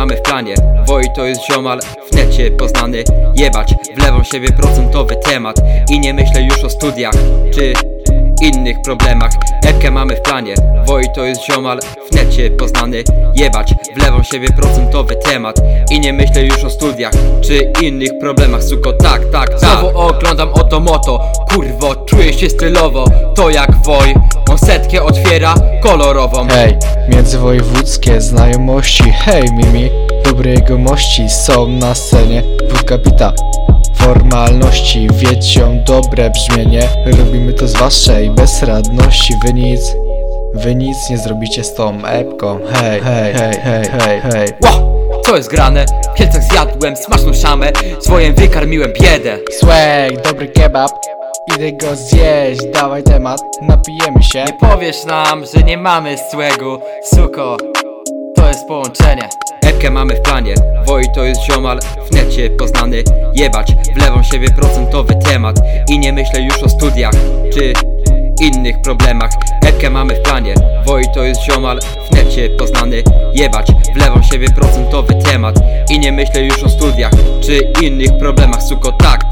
mamy w planie. Woj to jest ziomal, w necie poznany. Jebać, wlewam siebie procentowy temat. I nie myślę już o studiach, czy innych problemach. Epkę mamy w planie. Woj to jest ziomal, w necie poznany. Jebać, wlewam siebie procentowy temat. I nie myślę już o studiach, czy innych problemach. Suko, tak, tak, oto moto. Kurwo, czuję się stylowo To jak Woj, on setkę otwiera kolorową. Hej, międzywojewódzkie znajomości. Hej Mimi, dobre jegomości są na scenie Wódka pita Formalności, wiecią dobre brzmienie. Robimy to z waszej bezradności. Wy nic, wy nic nie zrobicie z tą epką. Hej, hej, hej, hej, hej, hej. Ła, co jest grane? W Kielcach zjadłem smaczną szamę. Swojem wykarmiłem biedę. Swag, dobry kebab. Idę go zjeść, dawaj temat, napijemy się. Nie powiesz nam, że nie mamy swego Suko, to jest połączenie. Epkę mamy w planie. Woj to jest ziomal, w necie poznany. Jebać, wlewam siebie procentowy temat. I nie myślę już o studiach, czy innych problemach. Epkę mamy w planie Woj to jest ziomal, w necie poznany Jebać, wlewam siebie procentowy temat. I nie myślę już o studiach, czy innych problemach Suko, tak,